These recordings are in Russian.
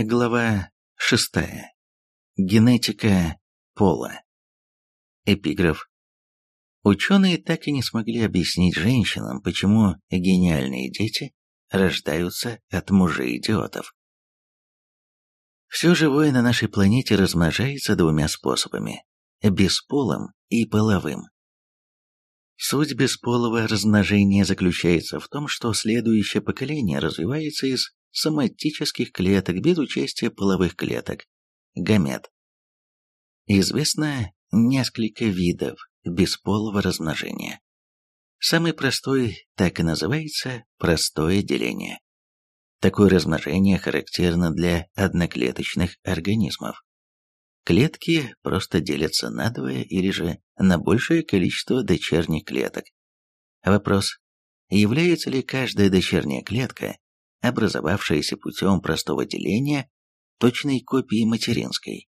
Глава 6. Генетика пола. Эпиграф. Ученые так и не смогли объяснить женщинам, почему гениальные дети рождаются от мужей-идиотов. Все живое на нашей планете размножается двумя способами – бесполым и половым. Суть бесполого размножения заключается в том, что следующее поколение развивается из соматических клеток без участия половых клеток, гамет. Известно несколько видов бесполого размножения. Самый простой так и называется простое деление. Такое размножение характерно для одноклеточных организмов. Клетки просто делятся надвое или же на большее количество дочерних клеток. Вопрос, является ли каждая дочерняя клетка образовавшаяся путем простого деления точной копии материнской.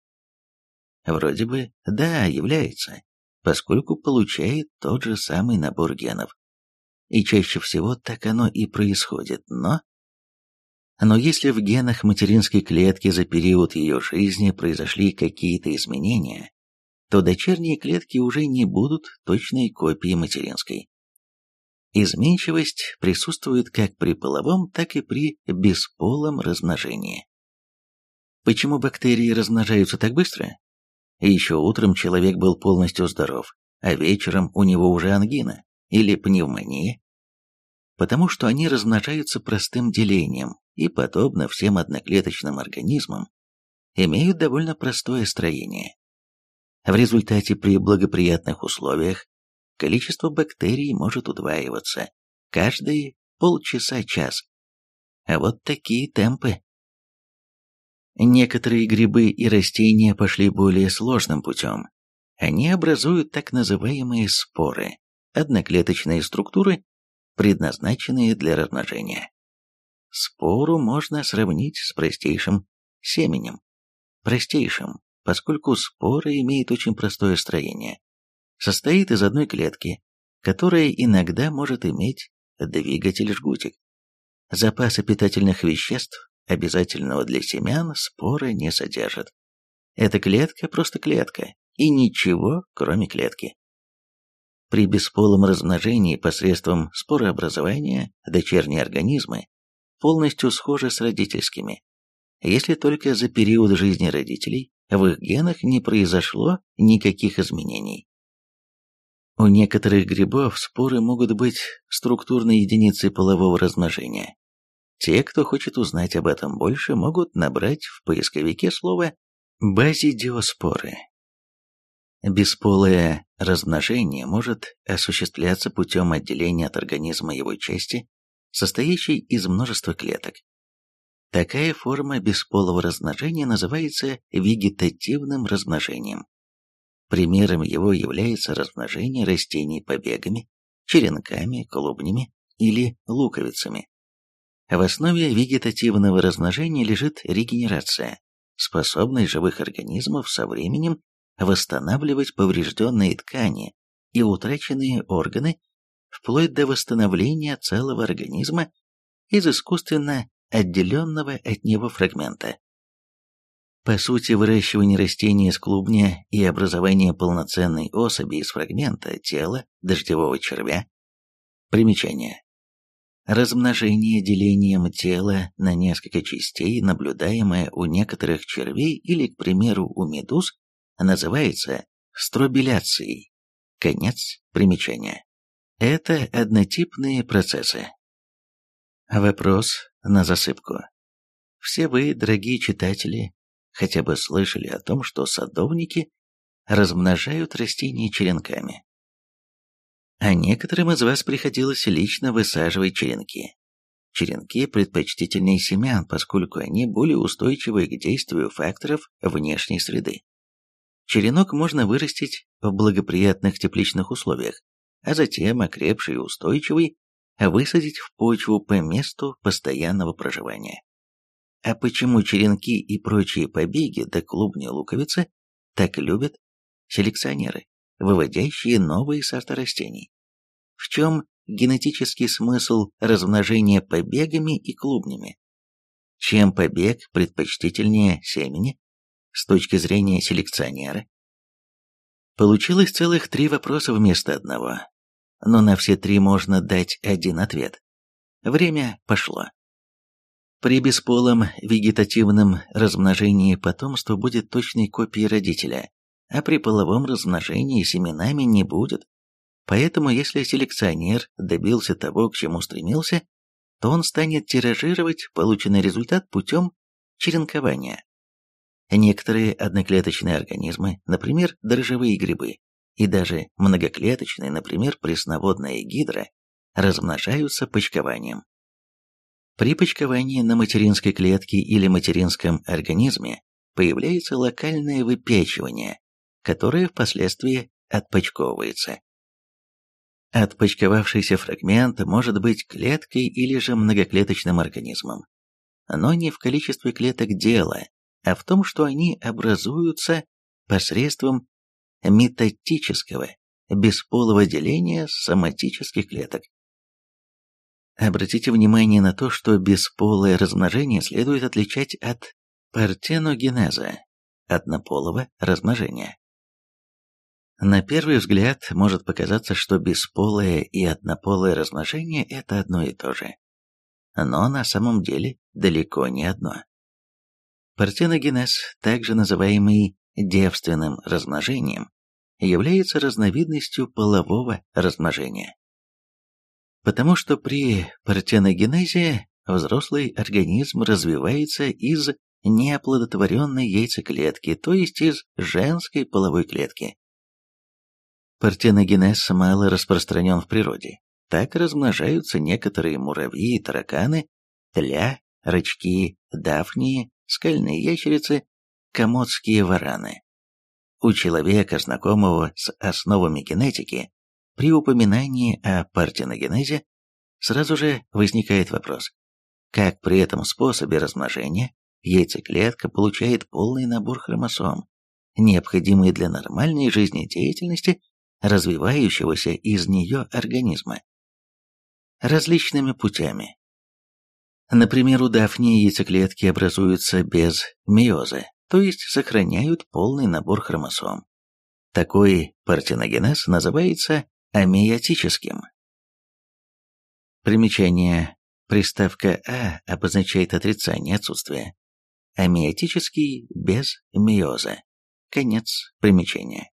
Вроде бы, да, является, поскольку получает тот же самый набор генов. И чаще всего так оно и происходит, но... Но если в генах материнской клетки за период ее жизни произошли какие-то изменения, то дочерние клетки уже не будут точной копией материнской. Изменчивость присутствует как при половом, так и при бесполом размножении. Почему бактерии размножаются так быстро? Еще утром человек был полностью здоров, а вечером у него уже ангина или пневмония. Потому что они размножаются простым делением и, подобно всем одноклеточным организмам, имеют довольно простое строение. В результате при благоприятных условиях количество бактерий может удваиваться каждые полчаса-час. А вот такие темпы. Некоторые грибы и растения пошли более сложным путем. Они образуют так называемые споры, одноклеточные структуры, предназначенные для размножения. Спору можно сравнить с простейшим семенем. Простейшим, поскольку спора имеет очень простое строение состоит из одной клетки, которая иногда может иметь двигатель-жгутик. Запасы питательных веществ, обязательного для семян, споры не содержат. Эта клетка просто клетка, и ничего, кроме клетки. При бесполом размножении посредством спорообразования дочерние организмы полностью схожи с родительскими, если только за период жизни родителей в их генах не произошло никаких изменений. У некоторых грибов споры могут быть структурной единицей полового размножения. Те, кто хочет узнать об этом больше, могут набрать в поисковике слово «базидиоспоры». Бесполое размножение может осуществляться путем отделения от организма его части, состоящей из множества клеток. Такая форма бесполого размножения называется вегетативным размножением. Примером его является размножение растений побегами, черенками, клубнями или луковицами. В основе вегетативного размножения лежит регенерация, способность живых организмов со временем восстанавливать поврежденные ткани и утраченные органы, вплоть до восстановления целого организма из искусственно отделенного от него фрагмента. По сути, выращивание растения из клубня и образование полноценной особи из фрагмента тела дождевого червя. Примечание. Размножение делением тела на несколько частей, наблюдаемое у некоторых червей или, к примеру, у медуз, называется стробиляцией. Конец примечания. Это однотипные процессы. Вопрос на засыпку. Все вы, дорогие читатели, хотя бы слышали о том, что садовники размножают растения черенками. А некоторым из вас приходилось лично высаживать черенки. Черенки предпочтительнее семян, поскольку они более устойчивы к действию факторов внешней среды. Черенок можно вырастить в благоприятных тепличных условиях, а затем, окрепший и устойчивый, высадить в почву по месту постоянного проживания. А почему черенки и прочие побеги да клубни луковицы так любят селекционеры, выводящие новые сорта растений? В чем генетический смысл размножения побегами и клубнями? чем побег предпочтительнее семени с точки зрения селекционера? Получилось целых три вопроса вместо одного, но на все три можно дать один ответ. Время пошло. При бесполом вегетативном размножении потомство будет точной копией родителя, а при половом размножении семенами не будет. Поэтому если селекционер добился того, к чему стремился, то он станет тиражировать полученный результат путем черенкования. Некоторые одноклеточные организмы, например, дрожжевые грибы, и даже многоклеточные, например, пресноводная гидра, размножаются почкованием. При почковании на материнской клетке или материнском организме появляется локальное выпячивание, которое впоследствии отпочковывается. Отпочковавшийся фрагмент может быть клеткой или же многоклеточным организмом. Но не в количестве клеток дело, а в том, что они образуются посредством метатического, бесполого деления соматических клеток. Обратите внимание на то, что бесполое размножение следует отличать от партеногенеза, однополого размножения. На первый взгляд может показаться, что бесполое и однополое размножение – это одно и то же. Но на самом деле далеко не одно. Партеногенез, также называемый девственным размножением, является разновидностью полового размножения. Потому что при партеногенезе взрослый организм развивается из неоплодотворенной яйцеклетки, то есть из женской половой клетки. Партеногенез мало распространен в природе. Так размножаются некоторые муравьи и тараканы, тля, рачки, дафнии, скальные ящерицы, комодские вараны. У человека, знакомого с основами генетики, при упоминании о партеногенезе сразу же возникает вопрос, как при этом способе размножения яйцеклетка получает полный набор хромосом, необходимый для нормальной жизнедеятельности развивающегося из нее организма. Различными путями. Например, у дафнии яйцеклетки образуются без миоза, то есть сохраняют полный набор хромосом. Такой партеногенез называется амиотическим. Примечание. Приставка «а» обозначает отрицание отсутствия. Амиотический без миоза. Конец примечания.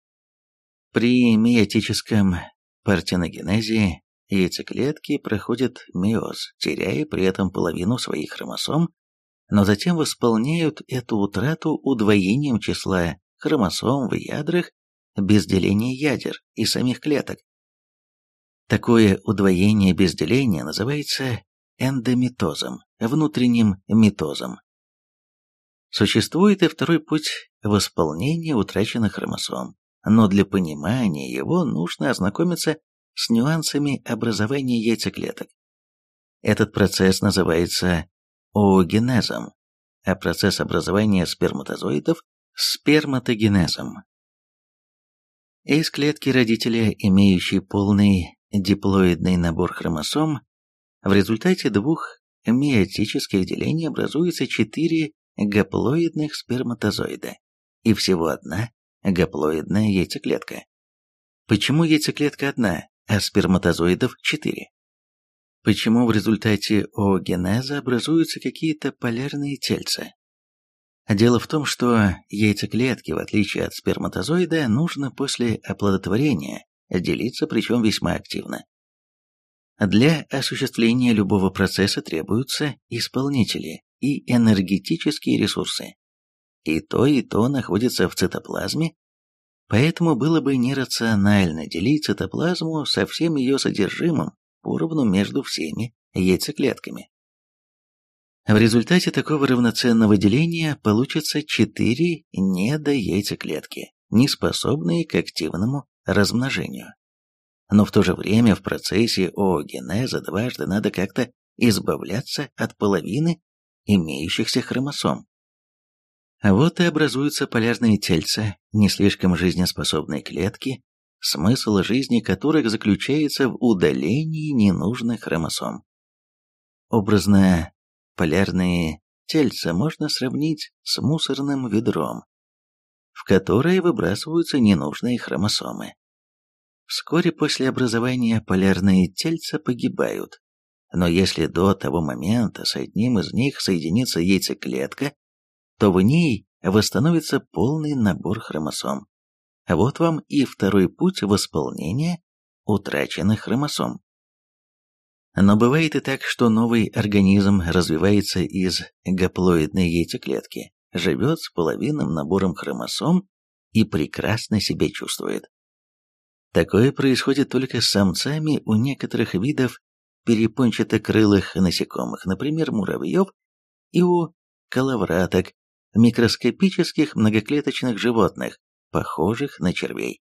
При миотическом партеногенезе яйцеклетки проходят миоз, теряя при этом половину своих хромосом, но затем восполняют эту утрату удвоением числа хромосом в ядрах без деления ядер и самих клеток. Такое удвоение без деления называется эндомитозом, внутренним митозом. Существует и второй путь восполнения утраченных хромосом, но для понимания его нужно ознакомиться с нюансами образования яйцеклеток. Этот процесс называется оогенезом, а процесс образования сперматозоидов – сперматогенезом. Из клетки родителя, имеющей полный диплоидный набор хромосом, в результате двух миотических делений образуется четыре гаплоидных сперматозоида и всего одна гаплоидная яйцеклетка. Почему яйцеклетка одна, а сперматозоидов четыре? Почему в результате оогенеза образуются какие-то полярные тельца? Дело в том, что яйцеклетке, в отличие от сперматозоида, нужно после оплодотворения делиться, причем весьма активно. Для осуществления любого процесса требуются исполнители и энергетические ресурсы. И то, и то находится в цитоплазме, поэтому было бы нерационально делить цитоплазму со всем ее содержимым поровну между всеми яйцеклетками. В результате такого равноценного деления получится четыре недояйцеклетки, не способные к активному размножению. Но в то же время в процессе оогенеза дважды надо как-то избавляться от половины имеющихся хромосом. Вот и образуются полярные тельца, не слишком жизнеспособные клетки, смысл жизни которых заключается в удалении ненужных хромосом. Образно, полярные тельца можно сравнить с мусорным ведром, в которое выбрасываются ненужные хромосомы. Вскоре после образования полярные тельца погибают, но если до того момента с одним из них соединится яйцеклетка, то в ней восстановится полный набор хромосом. Вот вам и второй путь восполнения утраченных хромосом. Но бывает и так, что новый организм развивается из гаплоидной яйцеклетки, живет с половинным набором хромосом и прекрасно себя чувствует. Такое происходит только с самцами у некоторых видов перепончатокрылых насекомых, например, муравьев, и у коловраток, микроскопических многоклеточных животных, похожих на червей.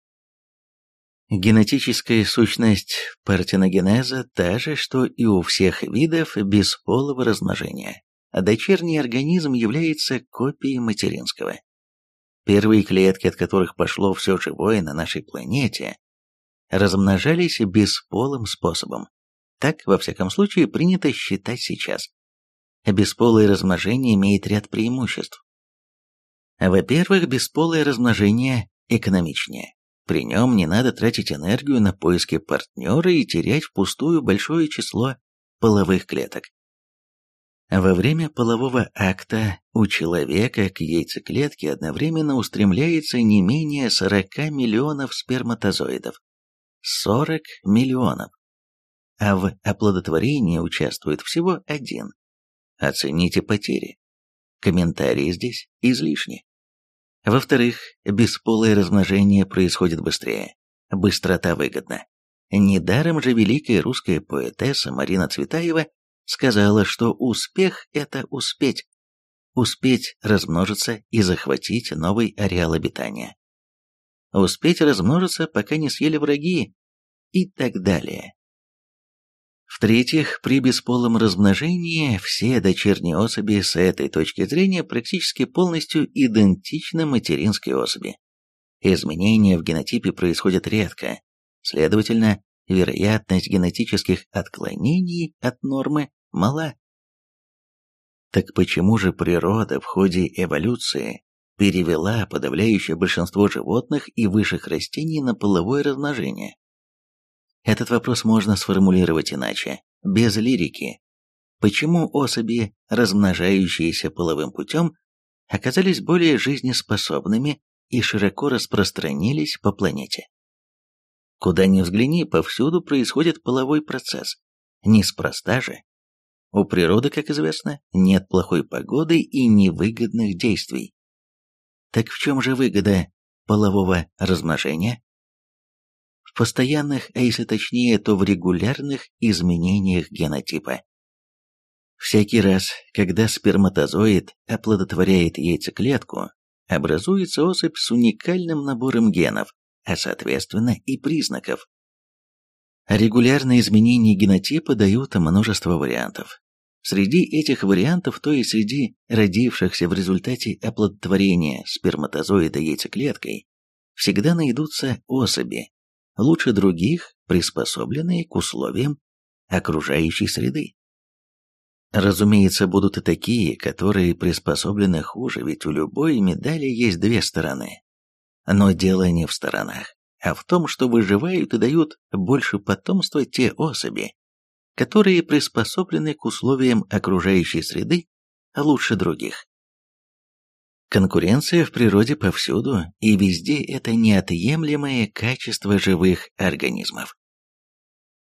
Генетическая сущность партеногенеза та же, что и у всех видов бесполого размножения. А дочерний организм является копией материнского. Первые клетки, от которых пошло все живое на нашей планете, размножались бесполым способом. Так, во всяком случае, принято считать сейчас. Бесполое размножение имеет ряд преимуществ. Во-первых, бесполое размножение экономичнее. При нем не надо тратить энергию на поиски партнера и терять впустую большое число половых клеток. Во время полового акта у человека к яйцеклетке одновременно устремляется не менее 40 миллионов сперматозоидов. 40 миллионов. А в оплодотворении участвует всего один. Оцените потери. Комментарии здесь излишни. Во-вторых, бесполое размножение происходит быстрее. Быстрота выгодна. Недаром же великая русская поэтесса Марина Цветаева сказала, что успех – это успеть. Успеть размножиться и захватить новый ареал обитания. Успеть размножиться, пока не съели враги и так далее. В-третьих, при бесполом размножении все дочерние особи с этой точки зрения практически полностью идентичны материнской особи. Изменения в генотипе происходят редко, следовательно, вероятность генетических отклонений от нормы мала. Так почему же природа в ходе эволюции перевела подавляющее большинство животных и высших растений на половое размножение? Этот вопрос можно сформулировать иначе, без лирики. Почему особи, размножающиеся половым путем, оказались более жизнеспособными и широко распространились по планете? Куда ни взгляни, повсюду происходит половой процесс. Неспроста же. У природы, как известно, нет плохой погоды и невыгодных действий. Так в чем же выгода полового размножения? постоянных, а если точнее, то в регулярных изменениях генотипа. Всякий раз, когда сперматозоид оплодотворяет яйцеклетку, образуется особь с уникальным набором генов, а соответственно и признаков. Регулярные изменения генотипа дают множество вариантов. Среди этих вариантов, то и среди родившихся в результате оплодотворения сперматозоида яйцеклеткой, всегда найдутся особи, лучше других, приспособленные к условиям окружающей среды. Разумеется, будут и такие, которые приспособлены хуже, ведь у любой медали есть две стороны. Но дело не в сторонах, а в том, что выживают и дают больше потомства те особи, которые приспособлены к условиям окружающей среды лучше других. Конкуренция в природе повсюду, и везде это неотъемлемое качество живых организмов.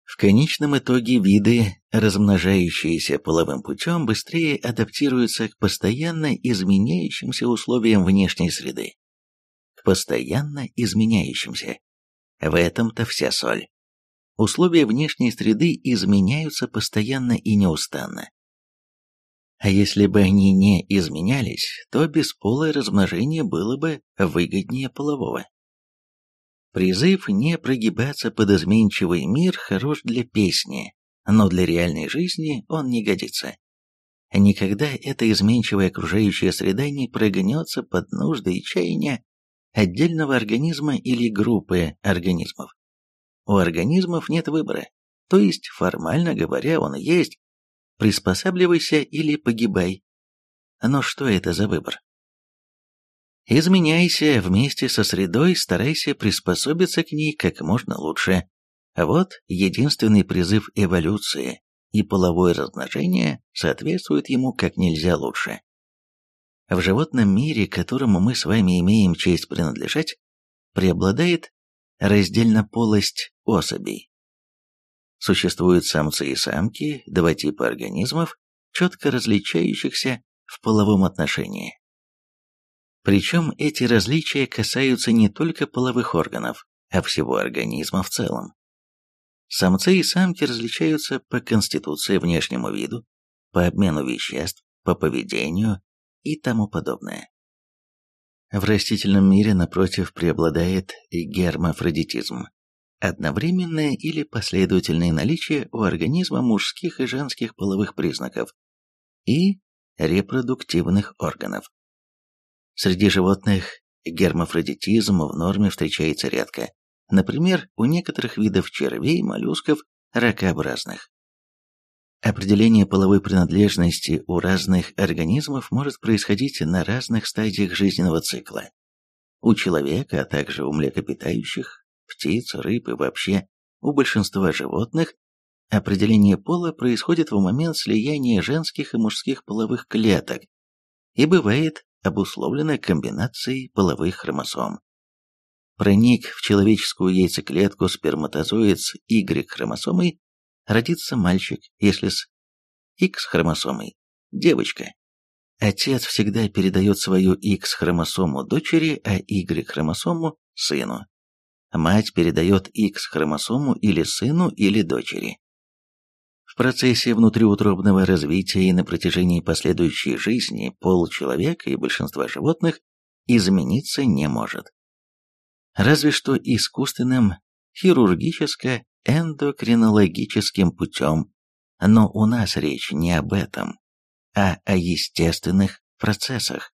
В конечном итоге виды, размножающиеся половым путем, быстрее адаптируются к постоянно изменяющимся условиям внешней среды. К постоянно изменяющимся. В этом-то вся соль. Условия внешней среды изменяются постоянно и неустанно. А если бы они не изменялись, то бесполое размножение было бы выгоднее полового. Призыв не прогибаться под изменчивый мир хорош для песни, но для реальной жизни он не годится. Никогда эта изменчивая окружающая среда не прогнется под нужды и чаяния отдельного организма или группы организмов. У организмов нет выбора, то есть, формально говоря, он есть, приспосабливайся или погибай. Но что это за выбор? Изменяйся вместе со средой, старайся приспособиться к ней как можно лучше. Вот единственный призыв эволюции, и половое размножение соответствует ему как нельзя лучше. В животном мире, которому мы с вами имеем честь принадлежать, преобладает раздельнополость особей. Существуют самцы и самки, два типа организмов, четко различающихся в половом отношении. Причем эти различия касаются не только половых органов, а всего организма в целом. Самцы и самки различаются по конституции, внешнему виду, по обмену веществ, по поведению и тому подобное. В растительном мире, напротив, преобладает гермафродитизм, одновременное или последовательное наличие у организма мужских и женских половых признаков и репродуктивных органов. Среди животных гермафродитизм в норме встречается редко, например, у некоторых видов червей, моллюсков, ракообразных. Определение половой принадлежности у разных организмов может происходить на разных стадиях жизненного цикла. У человека, а также у млекопитающих, птиц, рыб и вообще у большинства животных определение пола происходит в момент слияния женских и мужских половых клеток и бывает обусловлено комбинацией половых хромосом. Проник в человеческую яйцеклетку сперматозоид с Y-хромосомой родится мальчик, если с X-хромосомой – девочка. Отец всегда передает свою X-хромосому дочери, а Y-хромосому – сыну. Мать передает X-хромосому или сыну, или дочери. В процессе внутриутробного развития и на протяжении последующей жизни пол человека и большинства животных измениться не может. Разве что искусственным хирургическо эндокринологическим путем, но у нас речь не об этом, а о естественных процессах.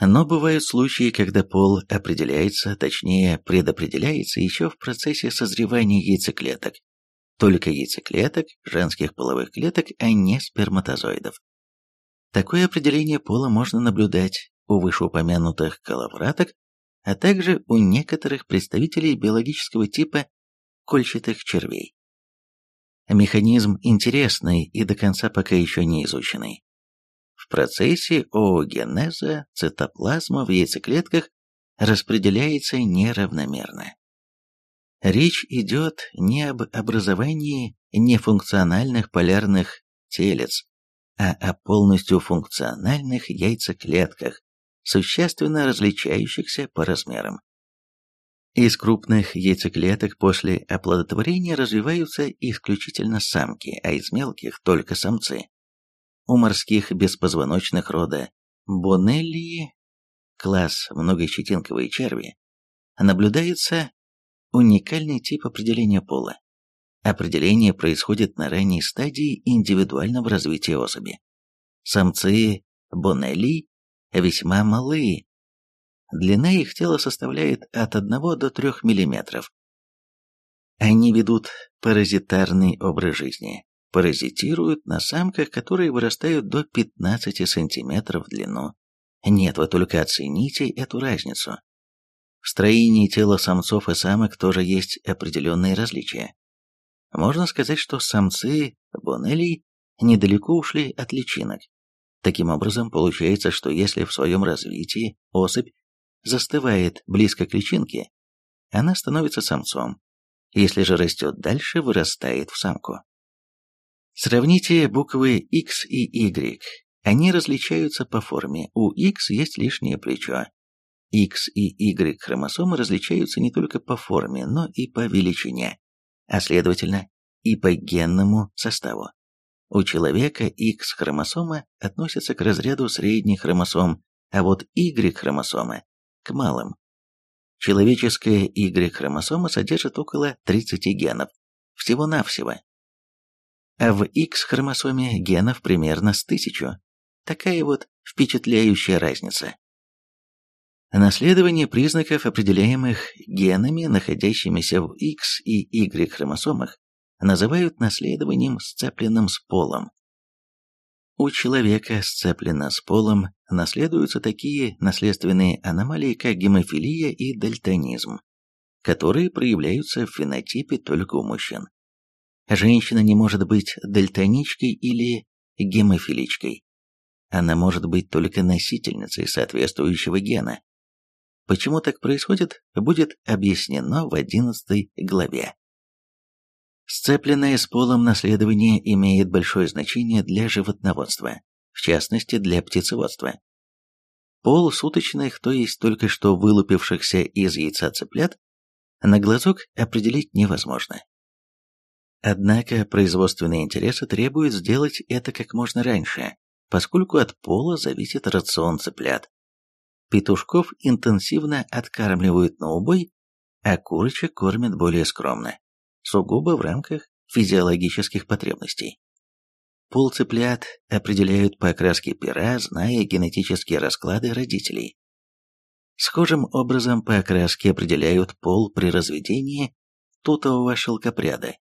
Но бывают случаи, когда пол определяется, точнее предопределяется еще в процессе созревания яйцеклеток. Только яйцеклеток, женских половых клеток, а не сперматозоидов. Такое определение пола можно наблюдать у вышеупомянутых коловраток, а также у некоторых представителей биологического типа кольчатых червей. Механизм интересный и до конца пока еще не изученный. В процессе оогенеза цитоплазма в яйцеклетках распределяется неравномерно. Речь идет не об образовании нефункциональных полярных телец, а о полностью функциональных яйцеклетках, существенно различающихся по размерам. Из крупных яйцеклеток после оплодотворения развиваются исключительно самки, а из мелких только самцы. У морских беспозвоночных рода Бонеллии, класс многощетинковые черви, наблюдается уникальный тип определения пола. Определение происходит на ранней стадии индивидуального развития особи. Самцы Бонелли весьма малые, Длина их тела составляет от 1 до 3 мм. Они ведут паразитарный образ жизни, паразитируют на самках, которые вырастают до 15 см в длину. Нет, вы только оцените эту разницу. В строении тела самцов и самок тоже есть определенные различия. Можно сказать, что самцы бонелей недалеко ушли от личинок. Таким образом, получается, что если в своем развитии особь застывает близко к личинке, она становится самцом. Если же растет дальше, вырастает в самку. Сравните буквы X и Y. Они различаются по форме. У X есть лишнее плечо. X и Y хромосомы различаются не только по форме, но и по величине, а следовательно и по генному составу. У человека X-хромосома относится к разряду средних хромосом, а вот Y-хромосома к малым. Человеческая Y-хромосома содержит около 30 генов, всего-навсего. А в X-хромосоме генов примерно с тысячу. Такая вот впечатляющая разница. Наследование признаков, определяемых генами, находящимися в X и Y хромосомах, называют наследованием, сцепленным с полом. У человека, сцеплено с полом, наследуются такие наследственные аномалии, как гемофилия и дальтонизм, которые проявляются в фенотипе только у мужчин. Женщина не может быть дальтоничкой или гемофиличкой. Она может быть только носительницей соответствующего гена. Почему так происходит, будет объяснено в 11 главе. Сцепленное с полом наследование имеет большое значение для животноводства, в частности для птицеводства. Пол суточных, то есть только что вылупившихся из яйца цыплят, на глазок определить невозможно. Однако производственные интересы требуют сделать это как можно раньше, поскольку от пола зависит рацион цыплят. Петушков интенсивно откармливают на убой, а курочек кормят более скромно, сугубо в рамках физиологических потребностей. Пол цыплят определяют по окраске пера, зная генетические расклады родителей. Схожим образом по окраске определяют пол при разведении тутового шелкопряда,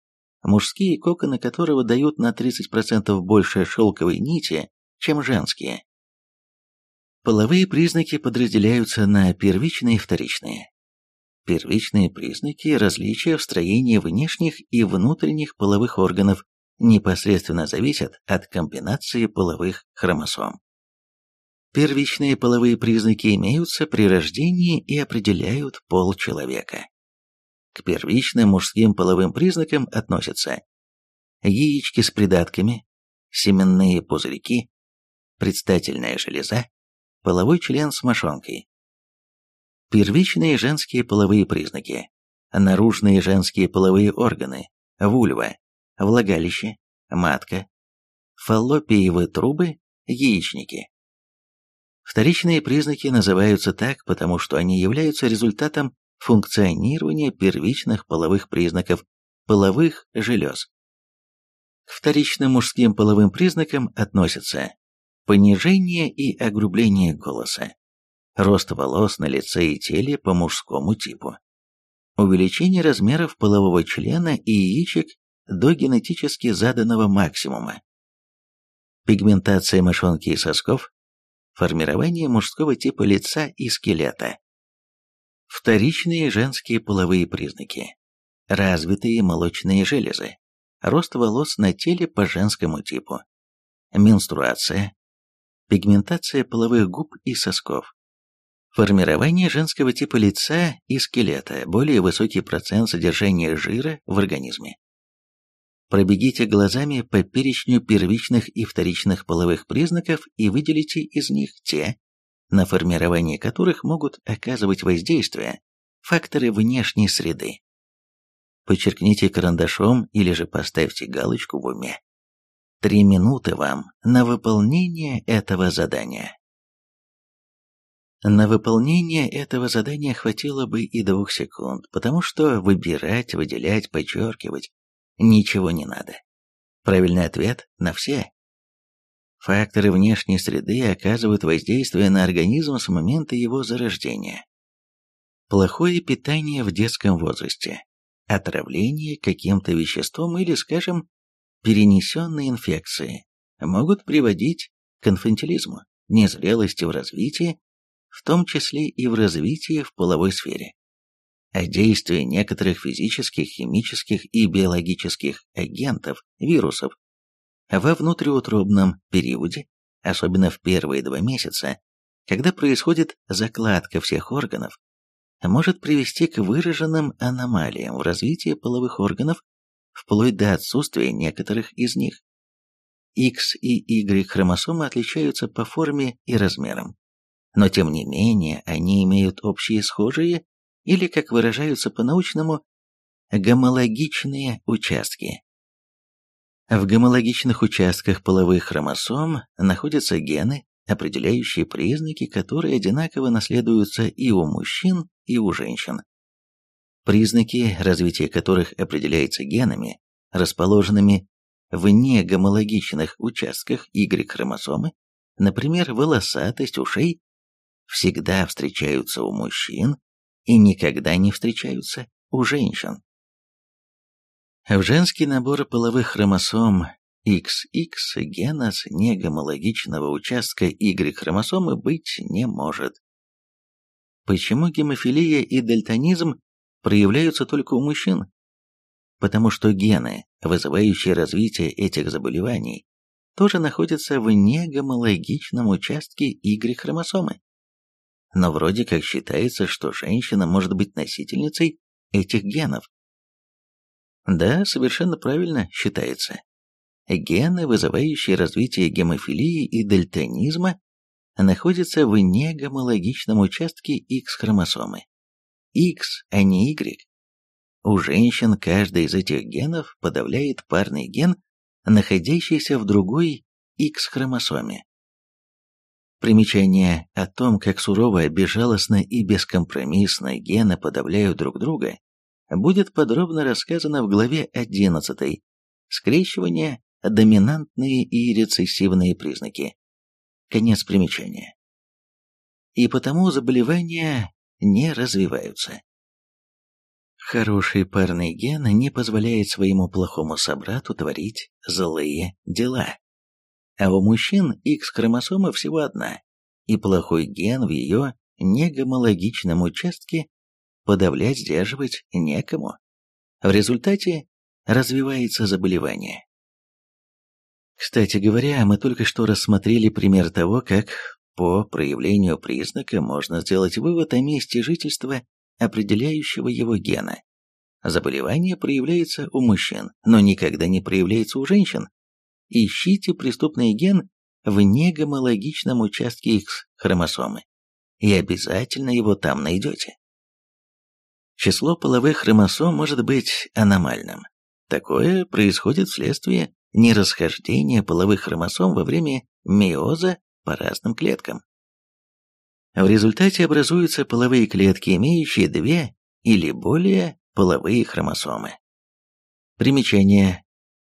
мужские коконы которого дают на 30% больше шелковой нити, чем женские. Половые признаки подразделяются на первичные и вторичные. Первичные признаки различия в строении внешних и внутренних половых органов непосредственно зависят от комбинации половых хромосом. Первичные половые признаки имеются при рождении и определяют пол человека. К первичным мужским половым признакам относятся яички с придатками, семенные пузырьки, предстательная железа, половой член с мошонкой. Первичные женские половые признаки. Наружные женские половые органы, вульва, влагалище, матка, фаллопиевые трубы, яичники. Вторичные признаки называются так, потому что они являются результатом функционирования первичных половых признаков половых желез. К вторичным мужским половым признакам относятся понижение и огрубление голоса, рост волос на лице и теле по мужскому типу, увеличение размеров полового члена и яичек до генетически заданного максимума, пигментация мошонки и сосков, формирование мужского типа лица и скелета, Вторичные женские половые признаки. Развитые молочные железы. Рост волос на теле по женскому типу. Менструация. Пигментация половых губ и сосков. Формирование женского типа лица и скелета, более высокий процент содержания жира в организме. Пробегите глазами по перечню первичных и вторичных половых признаков и выделите из них те, на формирование которых могут оказывать воздействие факторы внешней среды. Подчеркните карандашом или же поставьте галочку в уме. Три минуты вам на выполнение этого задания. На выполнение этого задания хватило бы и двух секунд, потому что выбирать, выделять, подчеркивать ничего не надо. Правильный ответ на все Факторы внешней среды оказывают воздействие на организм с момента его зарождения. Плохое питание в детском возрасте, отравление каким-то веществом или, скажем, перенесенные инфекции могут приводить к инфантилизму, незрелости в развитии, в том числе и в развитии в половой сфере. А действие некоторых физических, химических и биологических агентов, вирусов, во внутриутробном периоде, особенно в первые два месяца, когда происходит закладка всех органов, может привести к выраженным аномалиям в развитии половых органов, вплоть до отсутствия некоторых из них. X и Y хромосомы отличаются по форме и размерам, но тем не менее они имеют общие схожие или, как выражаются по-научному, гомологичные участки. В гомологичных участках половых хромосом находятся гены, определяющие признаки, которые одинаково наследуются и у мужчин, и у женщин. Признаки, развития которых определяется генами, расположенными в негомологичных участках Y-хромосомы, например, волосатость ушей, всегда встречаются у мужчин и никогда не встречаются у женщин. В женский набор половых хромосом XX гена с негомологичного участка Y-хромосомы быть не может. Почему гемофилия и дальтонизм проявляются только у мужчин? Потому что гены, вызывающие развитие этих заболеваний, тоже находятся в негомологичном участке Y-хромосомы. Но вроде как считается, что женщина может быть носительницей этих генов. Да, совершенно правильно считается. Гены, вызывающие развитие гемофилии и дальтонизма, находятся в негомологичном участке X-хромосомы. X, а не Y. У женщин каждый из этих генов подавляет парный ген, находящийся в другой X-хромосоме. Примечание о том, как сурово, безжалостно и бескомпромиссно гены подавляют друг друга, будет подробно рассказано в главе 11 «Скрещивание доминантные и рецессивные признаки. Конец примечания. И потому заболевания не развиваются. Хороший парный ген не позволяет своему плохому собрату творить злые дела. А у мужчин X-хромосома всего одна, и плохой ген в ее негомологичном участке подавлять, сдерживать некому. В результате развивается заболевание. Кстати говоря, мы только что рассмотрели пример того, как по проявлению признака можно сделать вывод о месте жительства определяющего его гена. Заболевание проявляется у мужчин, но никогда не проявляется у женщин. Ищите преступный ген в негомологичном участке X хромосомы, и обязательно его там найдете. Число половых хромосом может быть аномальным. Такое происходит вследствие нерасхождение половых хромосом во время миоза по разным клеткам. В результате образуются половые клетки, имеющие две или более половые хромосомы. Примечание.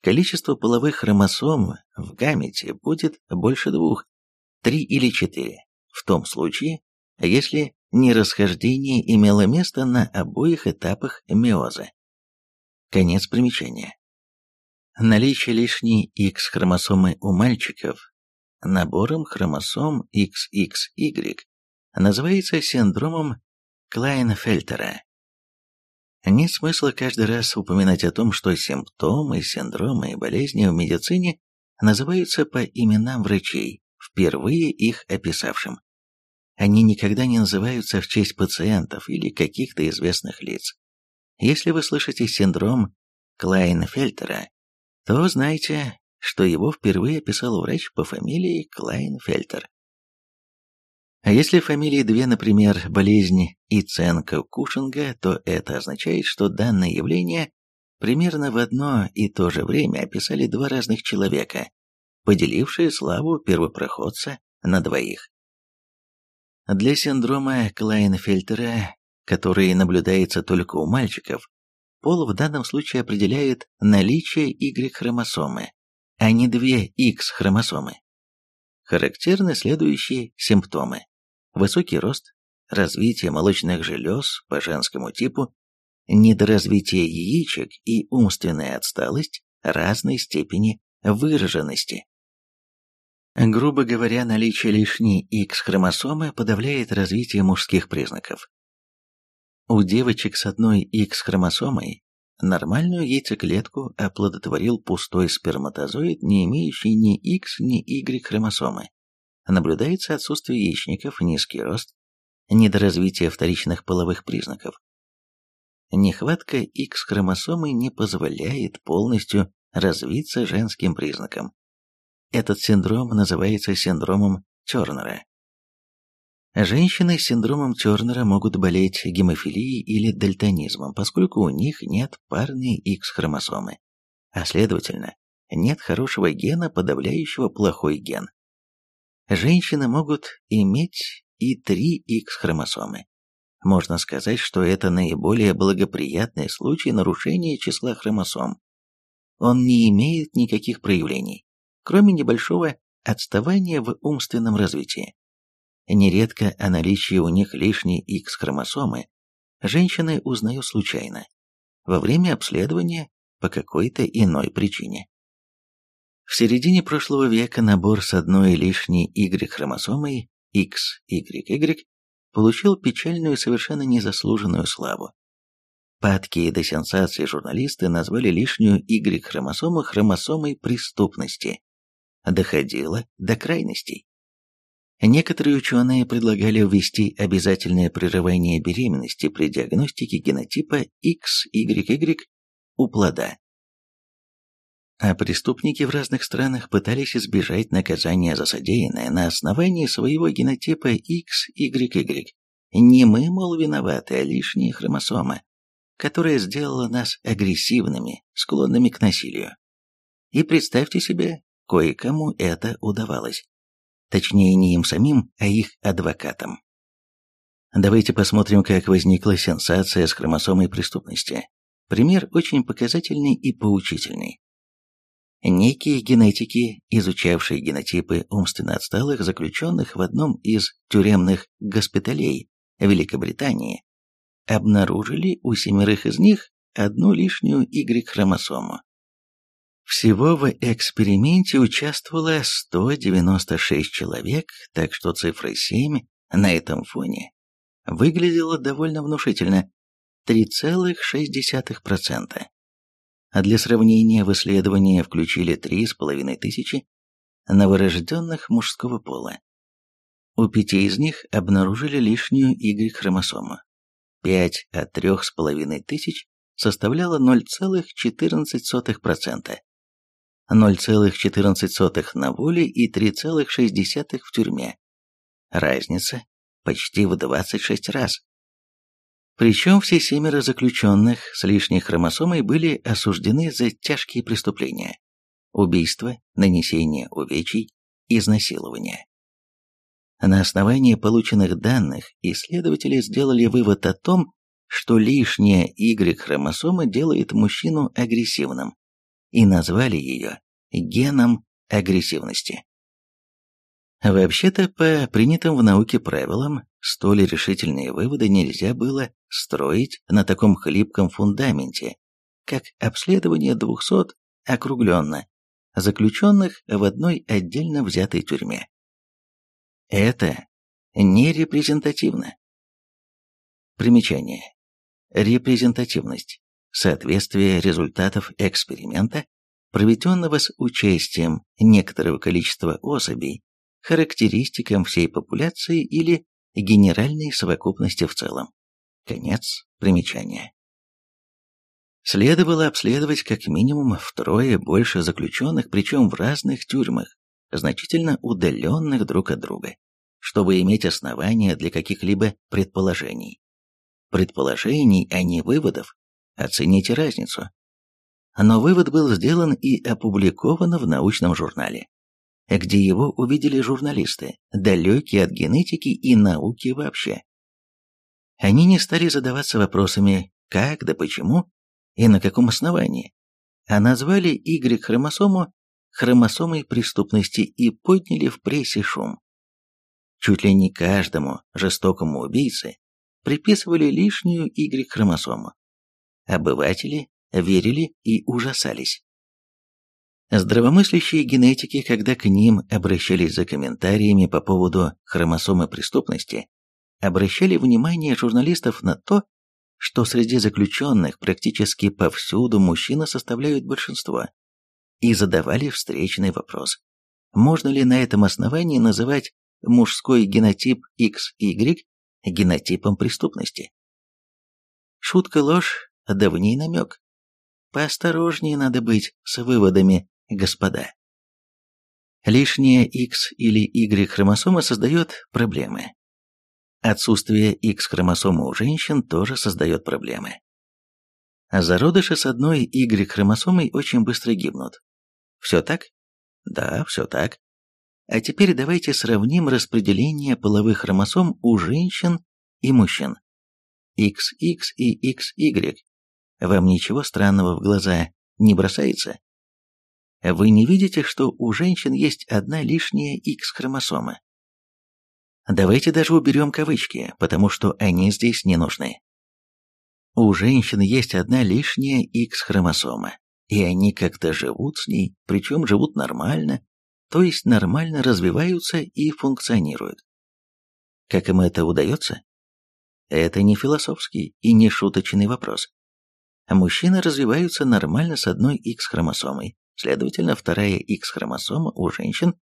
Количество половых хромосом в гамете будет больше двух, три или четыре, в том случае, если нерасхождение имело место на обоих этапах миоза. Конец примечания. Наличие лишней X-хромосомы у мальчиков набором хромосом XXY называется синдромом Клайнфельтера. Нет смысла каждый раз упоминать о том, что симптомы, синдромы и болезни в медицине называются по именам врачей, впервые их описавшим. Они никогда не называются в честь пациентов или каких-то известных лиц. Если вы слышите синдром Клайнфельтера, то знайте, что его впервые описал врач по фамилии Клайнфельтер. А если фамилии две, например, болезнь Иценко-Кушинга, то это означает, что данное явление примерно в одно и то же время описали два разных человека, поделившие славу первопроходца на двоих. Для синдрома Клайнфельтера, который наблюдается только у мальчиков, Пол в данном случае определяет наличие Y-хромосомы, а не две X-хромосомы. Характерны следующие симптомы. Высокий рост, развитие молочных желез по женскому типу, недоразвитие яичек и умственная отсталость разной степени выраженности. Грубо говоря, наличие лишней X-хромосомы подавляет развитие мужских признаков. У девочек с одной X-хромосомой нормальную яйцеклетку оплодотворил пустой сперматозоид, не имеющий ни X, ни Y-хромосомы. Наблюдается отсутствие яичников, низкий рост, недоразвитие вторичных половых признаков. Нехватка X-хромосомы не позволяет полностью развиться женским признакам. Этот синдром называется синдромом Тернера. Женщины с синдромом Тернера могут болеть гемофилией или дальтонизмом, поскольку у них нет парной X-хромосомы, а следовательно, нет хорошего гена, подавляющего плохой ген. Женщины могут иметь и три X-хромосомы. Можно сказать, что это наиболее благоприятный случай нарушения числа хромосом. Он не имеет никаких проявлений, кроме небольшого отставания в умственном развитии. Нередко о наличии у них лишней X-хромосомы женщины узнают случайно, во время обследования по какой-то иной причине. В середине прошлого века набор с одной лишней Y-хромосомой XYY получил печальную и совершенно незаслуженную славу. Падкие до сенсации журналисты назвали лишнюю Y-хромосому хромосомой преступности. Доходило до крайностей. Некоторые ученые предлагали ввести обязательное прерывание беременности при диагностике генотипа XYY у плода. А преступники в разных странах пытались избежать наказания за содеянное на основании своего генотипа XYY. Не мы, мол, виноваты, а лишняя хромосома, которая сделала нас агрессивными, склонными к насилию. И представьте себе, кое-кому это удавалось. Точнее, не им самим, а их адвокатам. Давайте посмотрим, как возникла сенсация с хромосомой преступности. Пример очень показательный и поучительный. Некие генетики, изучавшие генотипы умственно отсталых заключенных в одном из тюремных госпиталей Великобритании, обнаружили у семерых из них одну лишнюю Y-хромосому. Всего в эксперименте участвовало 196 человек, так что цифра 7 на этом фоне выглядела довольно внушительно – 3,6%. А для сравнения в исследование включили 3,5 тысячи новорожденных мужского пола. У пяти из них обнаружили лишнюю Y-хромосому. 5 от 3,5 тысяч составляло 0,14%. 0,14 на воле и 3,6 в тюрьме. Разница почти в 26 раз. Причем все семеро заключенных с лишней хромосомой были осуждены за тяжкие преступления. Убийство, нанесение увечий, изнасилование. На основании полученных данных исследователи сделали вывод о том, что лишняя Y-хромосома делает мужчину агрессивным, и назвали ее геном агрессивности. Вообще-то, по принятым в науке правилам, столь решительные выводы нельзя было строить на таком хлипком фундаменте, как обследование 200 округленно заключенных в одной отдельно взятой тюрьме. Это не репрезентативно. Примечание. Репрезентативность. Соответствие результатов эксперимента, проведенного с участием некоторого количества особей, характеристикам всей популяции или генеральной совокупности в целом. Конец примечания. Следовало обследовать как минимум втрое больше заключенных, причем в разных тюрьмах, значительно удаленных друг от друга, чтобы иметь основания для каких-либо предположений. Предположений, а не выводов. Оцените разницу. Но вывод был сделан и опубликован в научном журнале, где его увидели журналисты, далекие от генетики и науки вообще. Они не стали задаваться вопросами «как да почему» и на каком основании, а назвали Y-хромосому хромосомой преступности и подняли в прессе шум. Чуть ли не каждому жестокому убийце приписывали лишнюю Y-хромосому. Обыватели верили и ужасались. Здравомыслящие генетики, когда к ним обращались за комментариями по поводу хромосомы преступности, обращали внимание журналистов на то, что среди заключенных практически повсюду мужчины составляют большинство, и задавали встречный вопрос. Можно ли на этом основании называть мужской генотип XY генотипом преступности? Шутка-ложь, давний намек. Поосторожнее надо быть с выводами, господа. Лишняя X или Y хромосома создает проблемы. Отсутствие X-хромосомы у женщин тоже создает проблемы. Зародыши с одной Y-хромосомой очень быстро гибнут. Все так? Да, все так. А теперь давайте сравним распределение половых хромосом у женщин и мужчин. XX и XY. Вам ничего странного в глаза не бросается? Вы не видите, что у женщин есть одна лишняя X-хромосома? Давайте даже уберем кавычки, потому что они здесь не нужны. У женщин есть одна лишняя X-хромосома, и они как-то живут с ней, причем живут нормально, то есть нормально развиваются и функционируют. Как им это удается? Это не философский и не шуточный вопрос. Мужчины развиваются нормально с одной X-хромосомой, следовательно, вторая X-хромосома у женщин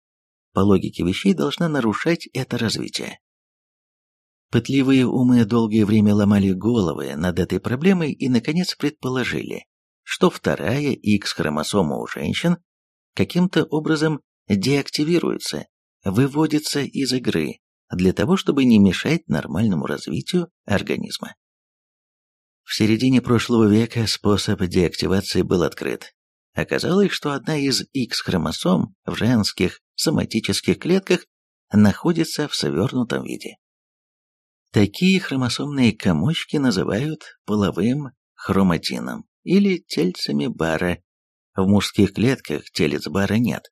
по логике вещей должна нарушать это развитие. Пытливые умы долгое время ломали головы над этой проблемой и, наконец, предположили, что вторая X-хромосома у женщин каким-то образом деактивируется, выводится из игры, для того, чтобы не мешать нормальному развитию организма. В середине прошлого века способ деактивации был открыт. Оказалось, что одна из X-хромосом в женских соматических клетках находится в свернутом виде. Такие хромосомные комочки называют половым хроматином или тельцами бара. В мужских клетках телец бара нет.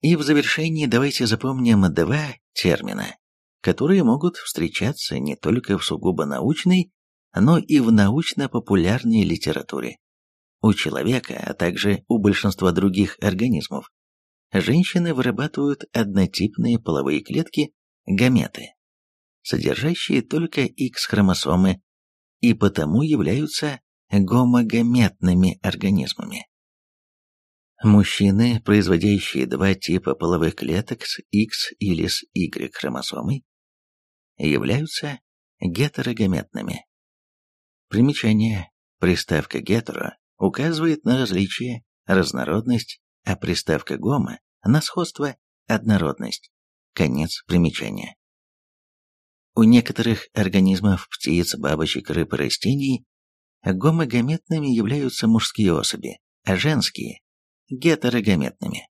И в завершении давайте запомним два термина, которые могут встречаться не только в сугубо научной, но и в научно-популярной литературе. У человека, а также у большинства других организмов, женщины вырабатывают однотипные половые клетки, гаметы, содержащие только X-хромосомы, и потому являются гомогаметными организмами. Мужчины, производящие два типа половых клеток с X или с Y хромосомой, являются гетерогаметными. Примечание. Приставка «гетеро» указывает на различие, разнородность, а приставка «гомо» на сходство, однородность. Конец примечания. У некоторых организмов птиц, бабочек, рыб и растений гомогаметными являются мужские особи, а женские – гетерогаметными.